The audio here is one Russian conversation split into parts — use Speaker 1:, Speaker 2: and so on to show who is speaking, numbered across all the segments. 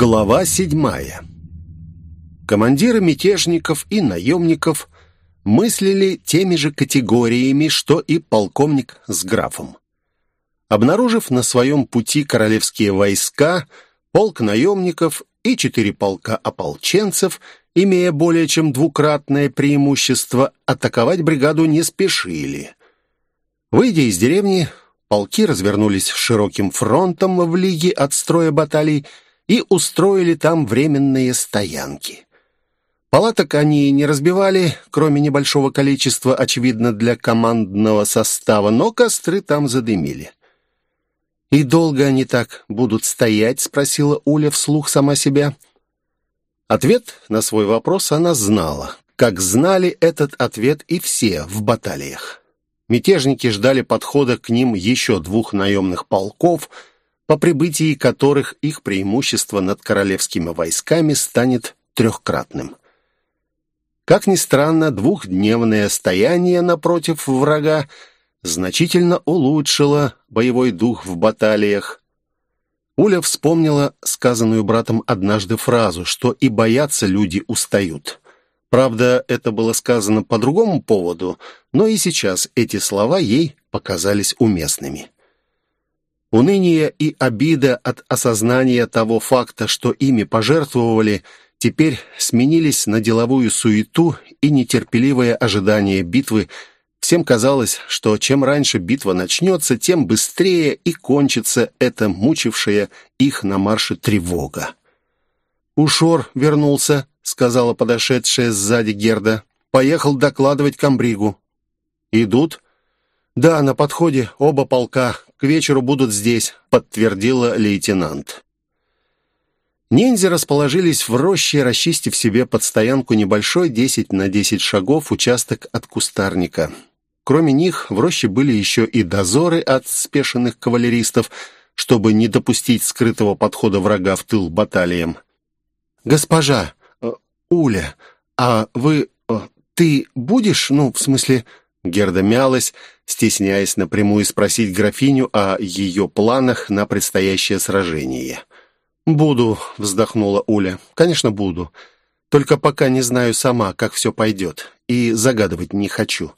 Speaker 1: Глава седьмая. Командиры мятежников и наемников мыслили теми же категориями, что и полковник с графом. Обнаружив на своем пути королевские войска, полк наемников и четыре полка ополченцев, имея более чем двукратное преимущество, атаковать бригаду не спешили. Выйдя из деревни, полки развернулись широким фронтом в лиге от строя баталий и устроили там временные стоянки. Палаток они не разбивали, кроме небольшого количества, очевидно, для командного состава, но костры там задымили. «И долго они так будут стоять?» — спросила Уля вслух сама себя. Ответ на свой вопрос она знала, как знали этот ответ и все в баталиях. Мятежники ждали подхода к ним еще двух наемных полков — по прибытии которых их преимущество над королевскими войсками станет трехкратным. Как ни странно, двухдневное стояние напротив врага значительно улучшило боевой дух в баталиях. Уля вспомнила сказанную братом однажды фразу, что и боятся люди устают. Правда, это было сказано по другому поводу, но и сейчас эти слова ей показались уместными. Уныние и обида от осознания того факта, что ими пожертвовали, теперь сменились на деловую суету и нетерпеливое ожидание битвы. Всем казалось, что чем раньше битва начнется, тем быстрее и кончится эта мучившая их на марше тревога. «Ушор вернулся», — сказала подошедшая сзади Герда. «Поехал докладывать комбригу». «Идут?» «Да, на подходе оба полка к вечеру будут здесь», — подтвердила лейтенант. Ниндзя расположились в роще, расчистив себе под стоянку небольшой 10 на 10 шагов участок от кустарника. Кроме них, в роще были еще и дозоры от спешенных кавалеристов, чтобы не допустить скрытого подхода врага в тыл баталиям. «Госпожа, э, Уля, а вы... Э, ты будешь, ну, в смысле...» Герда мялась, стесняясь напрямую спросить графиню о ее планах на предстоящее сражение. «Буду», — вздохнула Уля. «Конечно, буду. Только пока не знаю сама, как все пойдет, и загадывать не хочу».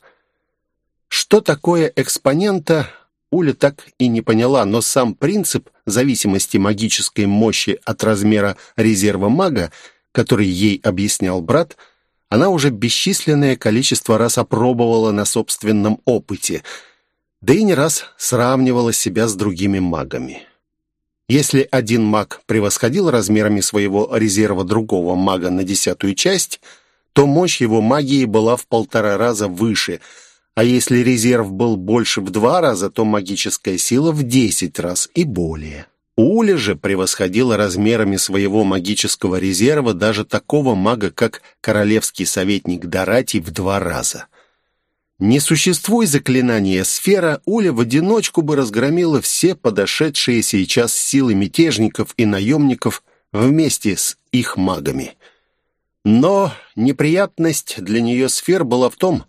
Speaker 1: Что такое экспонента, Уля так и не поняла, но сам принцип зависимости магической мощи от размера резерва мага, который ей объяснял брат — она уже бесчисленное количество раз опробовала на собственном опыте, да и не раз сравнивала себя с другими магами. Если один маг превосходил размерами своего резерва другого мага на десятую часть, то мощь его магии была в полтора раза выше, а если резерв был больше в два раза, то магическая сила в десять раз и более. Уля же превосходила размерами своего магического резерва даже такого мага, как королевский советник Доратий в два раза. Не существуя заклинания сфера, Уля в одиночку бы разгромила все подошедшие сейчас силы мятежников и наемников вместе с их магами. Но неприятность для нее сфер была в том, что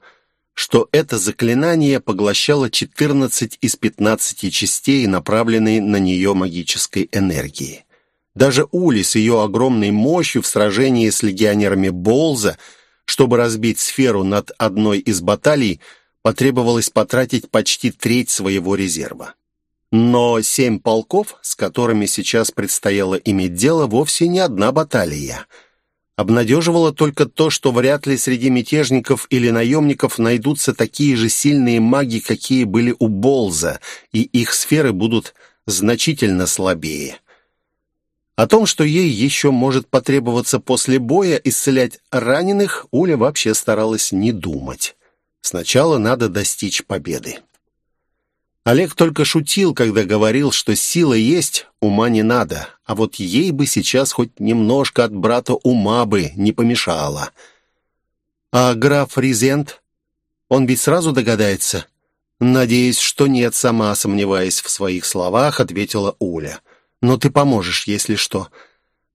Speaker 1: это заклинание поглощало 14 из 15 частей, направленной на нее магической энергии. Даже Ули с ее огромной мощью в сражении с легионерами Болза, чтобы разбить сферу над одной из баталий, потребовалось потратить почти треть своего резерва. Но семь полков, с которыми сейчас предстояло иметь дело, вовсе не одна баталия — Обнадеживало только то, что вряд ли среди мятежников или наемников найдутся такие же сильные маги, какие были у Болза, и их сферы будут значительно слабее. О том, что ей еще может потребоваться после боя исцелять раненых, Уля вообще старалась не думать. Сначала надо достичь победы. Олег только шутил, когда говорил, что сила есть, ума не надо, а вот ей бы сейчас хоть немножко от брата ума бы не помешало. А граф Ризент? Он ведь сразу догадается? Надеюсь, что нет, сама сомневаясь в своих словах, ответила Уля. Но ты поможешь, если что.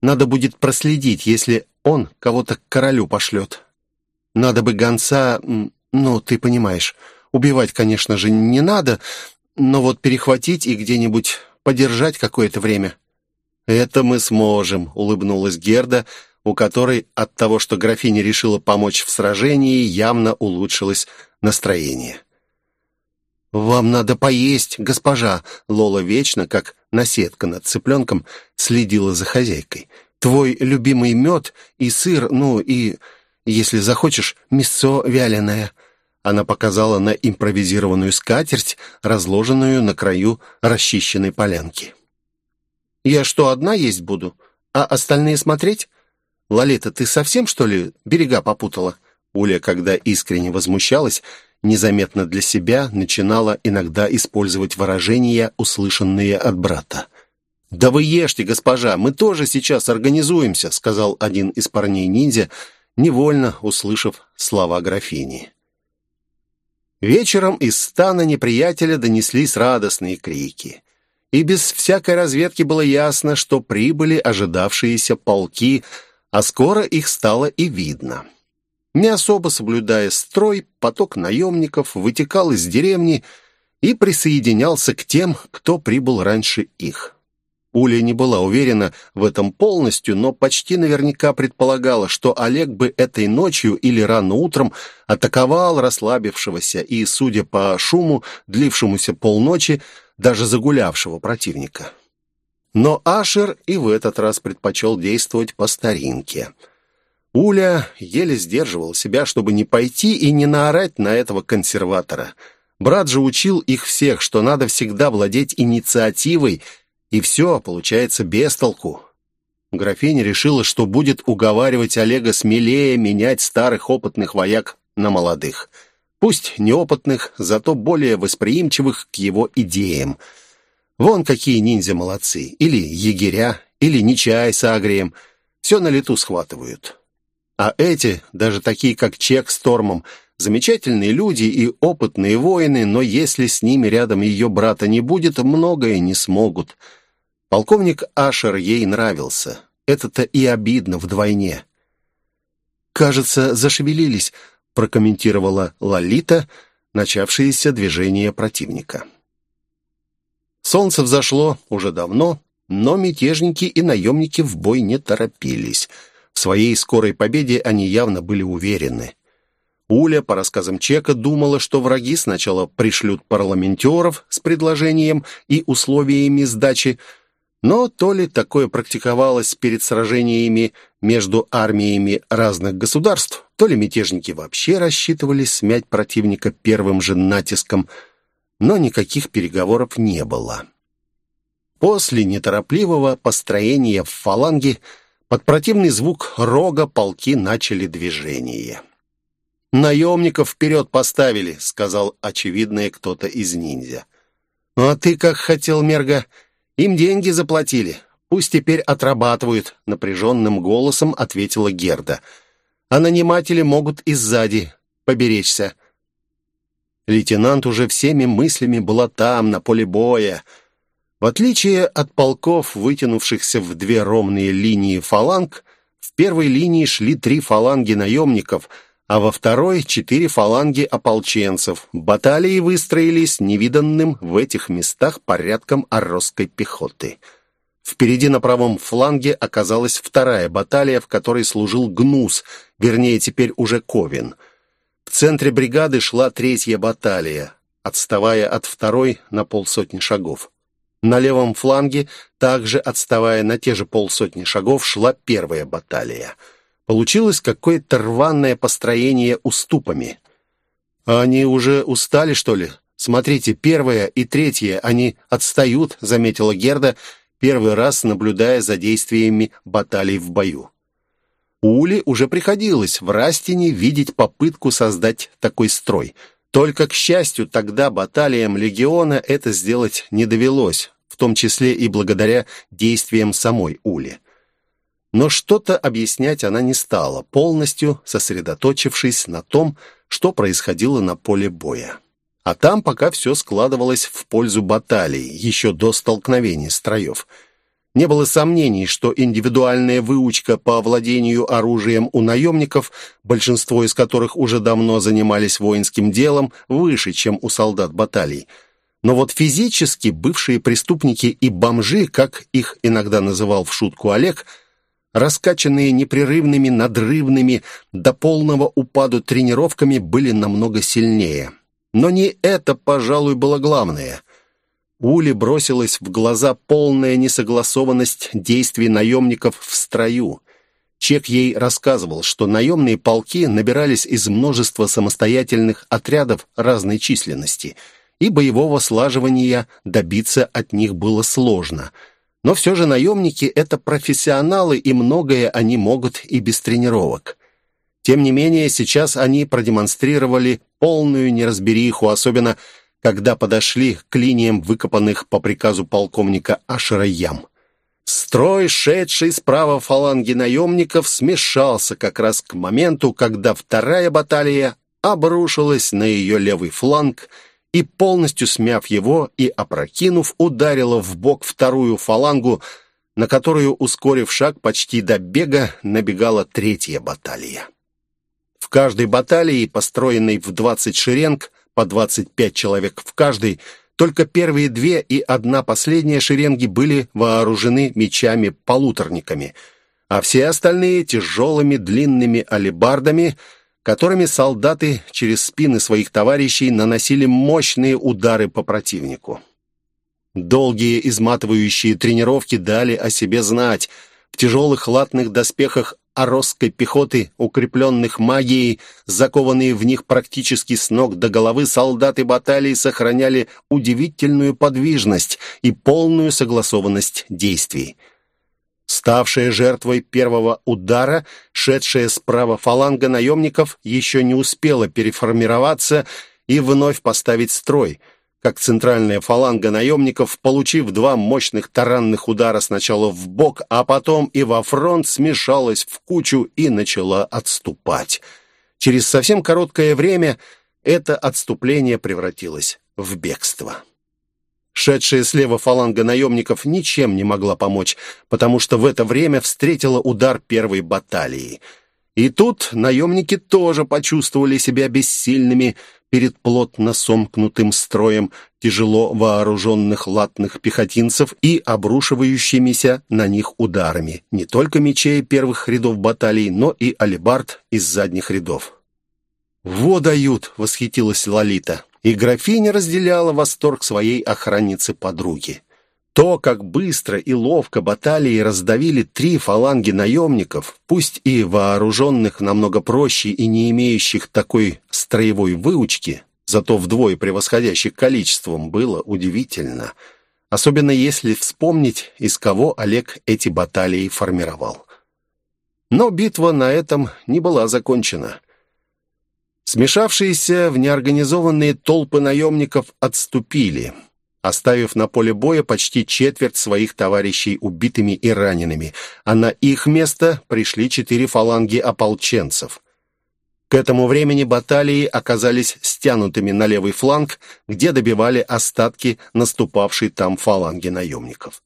Speaker 1: Надо будет проследить, если он кого-то к королю пошлет. Надо бы гонца, ну, ты понимаешь, убивать, конечно же, не надо, но вот перехватить и где-нибудь подержать какое-то время. «Это мы сможем», — улыбнулась Герда, у которой от того, что графиня решила помочь в сражении, явно улучшилось настроение. «Вам надо поесть, госпожа!» Лола вечно, как наседка над цыпленком, следила за хозяйкой. «Твой любимый мед и сыр, ну и, если захочешь, мясо вяленое». Она показала на импровизированную скатерть, разложенную на краю расчищенной полянки. «Я что, одна есть буду? А остальные смотреть? Лолита, ты совсем, что ли, берега попутала?» Уля, когда искренне возмущалась, незаметно для себя начинала иногда использовать выражения, услышанные от брата. «Да вы ешьте, госпожа, мы тоже сейчас организуемся», сказал один из парней-ниндзя, невольно услышав слова графини. Вечером из стана неприятеля донеслись радостные крики. И без всякой разведки было ясно, что прибыли ожидавшиеся полки, а скоро их стало и видно. Не особо соблюдая строй, поток наемников вытекал из деревни и присоединялся к тем, кто прибыл раньше их. Уля не была уверена в этом полностью, но почти наверняка предполагала, что Олег бы этой ночью или рано утром атаковал расслабившегося и, судя по шуму, длившемуся полночи, даже загулявшего противника. Но Ашер и в этот раз предпочел действовать по старинке – Уля еле сдерживал себя, чтобы не пойти и не наорать на этого консерватора. Брат же учил их всех, что надо всегда владеть инициативой, и все получается без толку. Графиня решила, что будет уговаривать Олега смелее менять старых опытных вояк на молодых. Пусть неопытных, зато более восприимчивых к его идеям. Вон какие ниндзя молодцы. Или егеря, или Нечай с Агрием. Все на лету схватывают. А эти, даже такие как Чек с Тормом, замечательные люди и опытные воины, но если с ними рядом ее брата не будет, многое не смогут. Полковник Ашер ей нравился. Это-то и обидно вдвойне. «Кажется, зашевелились», — прокомментировала Лолита, начавшееся движение противника. Солнце взошло уже давно, но мятежники и наемники в бой не торопились — в своей скорой победе они явно были уверены. Уля, по рассказам Чека, думала, что враги сначала пришлют парламентеров с предложением и условиями сдачи, но то ли такое практиковалось перед сражениями между армиями разных государств, то ли мятежники вообще рассчитывали смять противника первым же натиском, но никаких переговоров не было. После неторопливого построения в фаланге под противный звук рога полки начали движение. «Наемников вперед поставили», — сказал очевидное кто-то из ниндзя. «Ну, «А ты как хотел, Мерга? Им деньги заплатили. Пусть теперь отрабатывают», — напряженным голосом ответила Герда. «А наниматели могут и сзади поберечься». Лейтенант уже всеми мыслями была там, на поле боя, — в отличие от полков, вытянувшихся в две ровные линии фаланг, в первой линии шли три фаланги наемников, а во второй — четыре фаланги ополченцев. Баталии выстроились невиданным в этих местах порядком оросской пехоты. Впереди на правом фланге оказалась вторая баталия, в которой служил Гнус, вернее, теперь уже Ковин. В центре бригады шла третья баталия, отставая от второй на полсотни шагов. На левом фланге, также отставая на те же полсотни шагов, шла первая баталия. Получилось какое-то рваное построение уступами. А «Они уже устали, что ли? Смотрите, первая и третья, они отстают», — заметила Герда, первый раз наблюдая за действиями баталий в бою. Ули уже приходилось в Растине видеть попытку создать такой строй — только, к счастью, тогда баталиям легиона это сделать не довелось, в том числе и благодаря действиям самой Ули. Но что-то объяснять она не стала, полностью сосредоточившись на том, что происходило на поле боя. А там пока все складывалось в пользу баталий, еще до столкновений строев – не было сомнений, что индивидуальная выучка по владению оружием у наемников, большинство из которых уже давно занимались воинским делом, выше, чем у солдат баталий. Но вот физически бывшие преступники и бомжи, как их иногда называл в шутку Олег, раскачанные непрерывными, надрывными, до полного упаду тренировками, были намного сильнее. Но не это, пожалуй, было главное. Ули бросилась в глаза полная несогласованность действий наемников в строю. Чек ей рассказывал, что наемные полки набирались из множества самостоятельных отрядов разной численности, и боевого слаживания добиться от них было сложно. Но все же наемники — это профессионалы, и многое они могут и без тренировок. Тем не менее, сейчас они продемонстрировали полную неразбериху, особенно когда подошли к линиям выкопанных по приказу полковника Ашера ям. Строй, шедший справа фаланги наемников, смешался как раз к моменту, когда вторая баталия обрушилась на ее левый фланг и, полностью смяв его и опрокинув, ударила в бок вторую фалангу, на которую, ускорив шаг почти до бега, набегала третья баталия. В каждой баталии, построенной в 20 шеренг, по 25 человек в каждой, только первые две и одна последняя шеренги были вооружены мечами-полуторниками, а все остальные — тяжелыми длинными алебардами, которыми солдаты через спины своих товарищей наносили мощные удары по противнику. Долгие изматывающие тренировки дали о себе знать. В тяжелых латных доспехах оросской пехоты, укрепленных магией, закованные в них практически с ног до головы, солдаты баталии сохраняли удивительную подвижность и полную согласованность действий. Ставшая жертвой первого удара, шедшая справа фаланга наемников еще не успела переформироваться и вновь поставить строй – как центральная фаланга наемников, получив два мощных таранных удара сначала в бок, а потом и во фронт, смешалась в кучу и начала отступать. Через совсем короткое время это отступление превратилось в бегство. Шедшая слева фаланга наемников ничем не могла помочь, потому что в это время встретила удар первой баталии. И тут наемники тоже почувствовали себя бессильными, перед плотно сомкнутым строем тяжело вооруженных латных пехотинцев и обрушивающимися на них ударами не только мечей первых рядов баталий, но и алебард из задних рядов. «Во дают!» — восхитилась Лолита, и графиня разделяла восторг своей охранницы-подруги. То, как быстро и ловко баталии раздавили три фаланги наемников, пусть и вооруженных намного проще и не имеющих такой строевой выучки, зато вдвое превосходящих количеством, было удивительно. Особенно если вспомнить, из кого Олег эти баталии формировал. Но битва на этом не была закончена. Смешавшиеся в неорганизованные толпы наемников отступили – оставив на поле боя почти четверть своих товарищей убитыми и ранеными, а на их место пришли четыре фаланги ополченцев. К этому времени баталии оказались стянутыми на левый фланг, где добивали остатки наступавшей там фаланги наемников.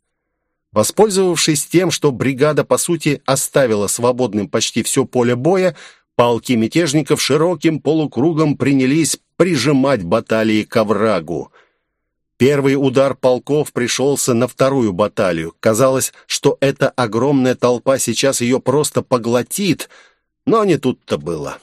Speaker 1: Воспользовавшись тем, что бригада, по сути, оставила свободным почти все поле боя, полки мятежников широким полукругом принялись прижимать баталии к оврагу. Первый удар полков пришелся на вторую баталию. Казалось, что эта огромная толпа сейчас ее просто поглотит, но не тут-то было.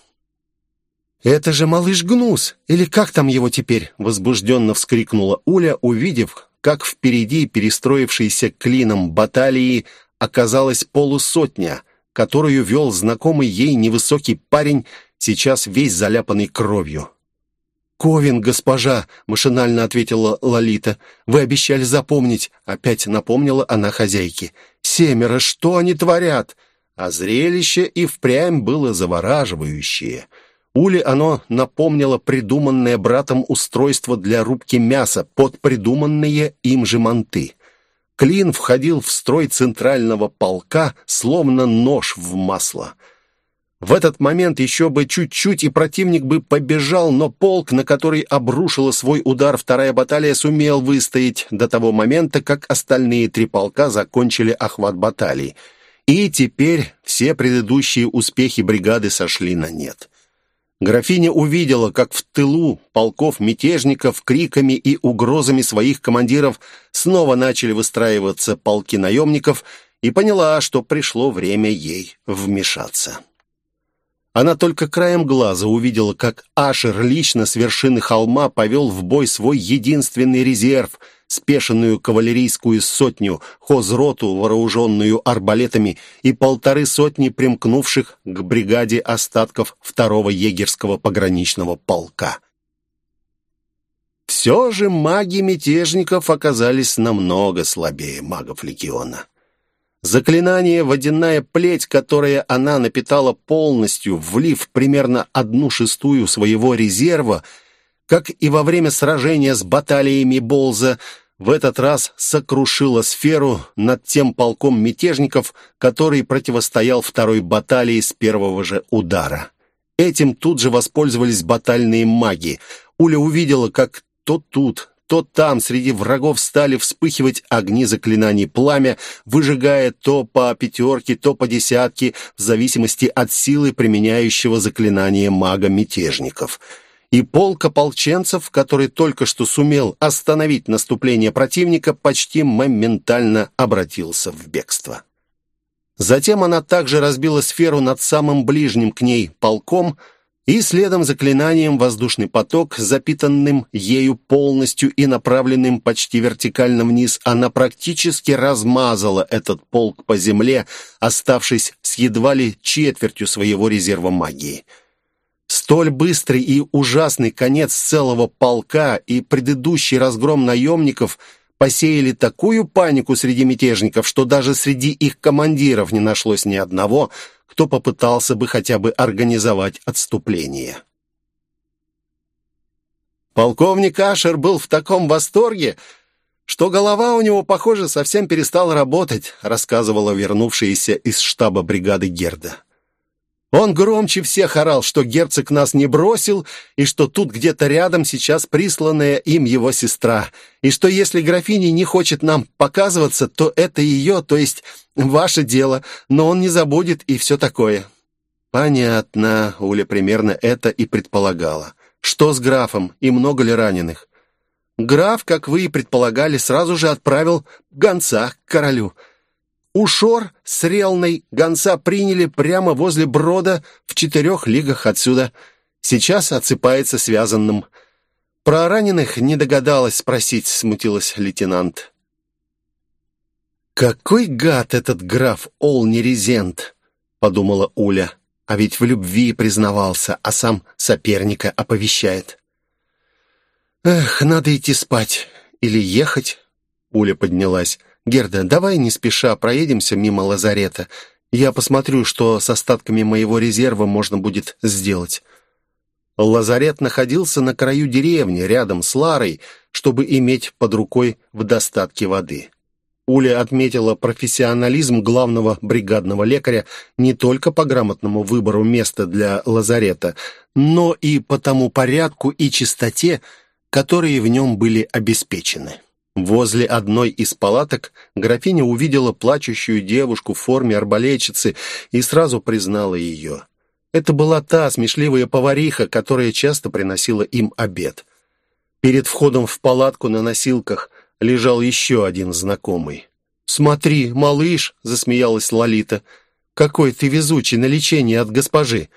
Speaker 1: «Это же малыш Гнус! Или как там его теперь?» Возбужденно вскрикнула Уля, увидев, как впереди перестроившейся клином баталии оказалась полусотня, которую вел знакомый ей невысокий парень, сейчас весь заляпанный кровью. «Ковин, госпожа!» — машинально ответила Лолита. «Вы обещали запомнить!» — опять напомнила она хозяйке. «Семеро, что они творят?» А зрелище и впрямь было завораживающее. Уле оно напомнило придуманное братом устройство для рубки мяса под придуманные им же манты. Клин входил в строй центрального полка, словно нож в масло — в этот момент еще бы чуть-чуть, и противник бы побежал, но полк, на который обрушила свой удар вторая баталия, сумел выстоять до того момента, как остальные три полка закончили охват баталий. И теперь все предыдущие успехи бригады сошли на нет. Графиня увидела, как в тылу полков мятежников криками и угрозами своих командиров снова начали выстраиваться полки наемников и поняла, что пришло время ей вмешаться. Она только краем глаза увидела, как Ашер лично с вершины холма повел в бой свой единственный резерв — спешенную кавалерийскую сотню, хозроту, вооруженную арбалетами, и полторы сотни примкнувших к бригаде остатков второго егерского пограничного полка. Все же маги мятежников оказались намного слабее магов легиона. Заклинание «Водяная плеть», которое она напитала полностью, влив примерно одну шестую своего резерва — как и во время сражения с баталиями Болза, в этот раз сокрушила сферу над тем полком мятежников, который противостоял второй баталии с первого же удара. Этим тут же воспользовались батальные маги. Уля увидела, как то тут, то там среди врагов стали вспыхивать огни заклинаний пламя, выжигая то по пятерке, то по десятке, в зависимости от силы применяющего заклинание мага-мятежников — и полк ополченцев, который только что сумел остановить наступление противника, почти моментально обратился в бегство. Затем она также разбила сферу над самым ближним к ней полком, и следом заклинанием воздушный поток, запитанным ею полностью и направленным почти вертикально вниз, она практически размазала этот полк по земле, оставшись с едва ли четвертью своего резерва магии — Столь быстрый и ужасный конец целого полка и предыдущий разгром наемников посеяли такую панику среди мятежников, что даже среди их командиров не нашлось ни одного, кто попытался бы хотя бы организовать отступление. Полковник Ашер был в таком восторге, что голова у него, похоже, совсем перестала работать, рассказывала вернувшаяся из штаба бригады Герда. Он громче всех орал, что герцог нас не бросил, и что тут где-то рядом сейчас присланная им его сестра, и что если графиня не хочет нам показываться, то это ее, то есть ваше дело, но он не забудет и все такое». «Понятно», — Уля примерно это и предполагала. «Что с графом и много ли раненых?» «Граф, как вы и предполагали, сразу же отправил гонца к королю». Ушор с Релной гонца приняли прямо возле брода в четырех лигах отсюда. Сейчас отсыпается связанным. Про раненых не догадалась спросить, смутилась лейтенант. «Какой гад этот граф Олнерезент!» — подумала Уля. «А ведь в любви признавался, а сам соперника оповещает». «Эх, надо идти спать. Или ехать?» Уля поднялась. «Герда, давай не спеша проедемся мимо лазарета. Я посмотрю, что с остатками моего резерва можно будет сделать». Лазарет находился на краю деревни, рядом с Ларой, чтобы иметь под рукой в достатке воды. Уля отметила профессионализм главного бригадного лекаря не только по грамотному выбору места для лазарета, но и по тому порядку и чистоте, которые в нем были обеспечены. Возле одной из палаток графиня увидела плачущую девушку в форме арбалетчицы и сразу признала ее. Это была та смешливая повариха, которая часто приносила им обед. Перед входом в палатку на носилках лежал еще один знакомый. «Смотри, малыш!» — засмеялась Лолита. «Какой ты везучий на лечение от госпожи!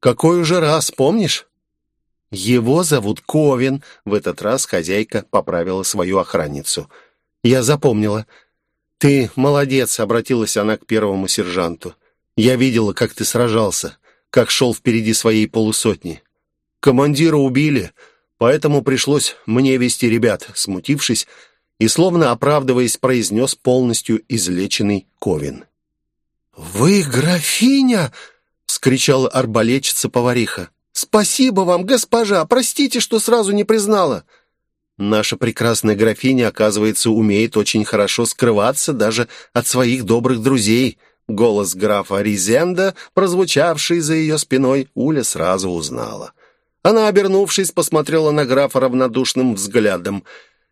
Speaker 1: Какой уже раз, помнишь?» «Его зовут Ковин», — в этот раз хозяйка поправила свою охранницу. «Я запомнила». «Ты молодец», — обратилась она к первому сержанту. «Я видела, как ты сражался, как шел впереди своей полусотни. Командира убили, поэтому пришлось мне вести ребят», смутившись, и, словно оправдываясь, произнес полностью излеченный Ковин. «Вы графиня!» — вскричала арбалетчица-повариха. «Спасибо вам, госпожа! Простите, что сразу не признала!» Наша прекрасная графиня, оказывается, умеет очень хорошо скрываться даже от своих добрых друзей. Голос графа Ризенда, прозвучавший за ее спиной, Уля сразу узнала. Она, обернувшись, посмотрела на графа равнодушным взглядом,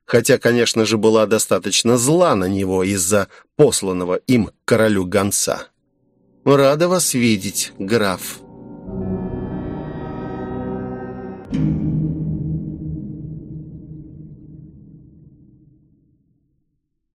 Speaker 1: хотя, конечно же, была достаточно зла на него из-за посланного им королю гонца. «Рада вас видеть, граф». Thank you.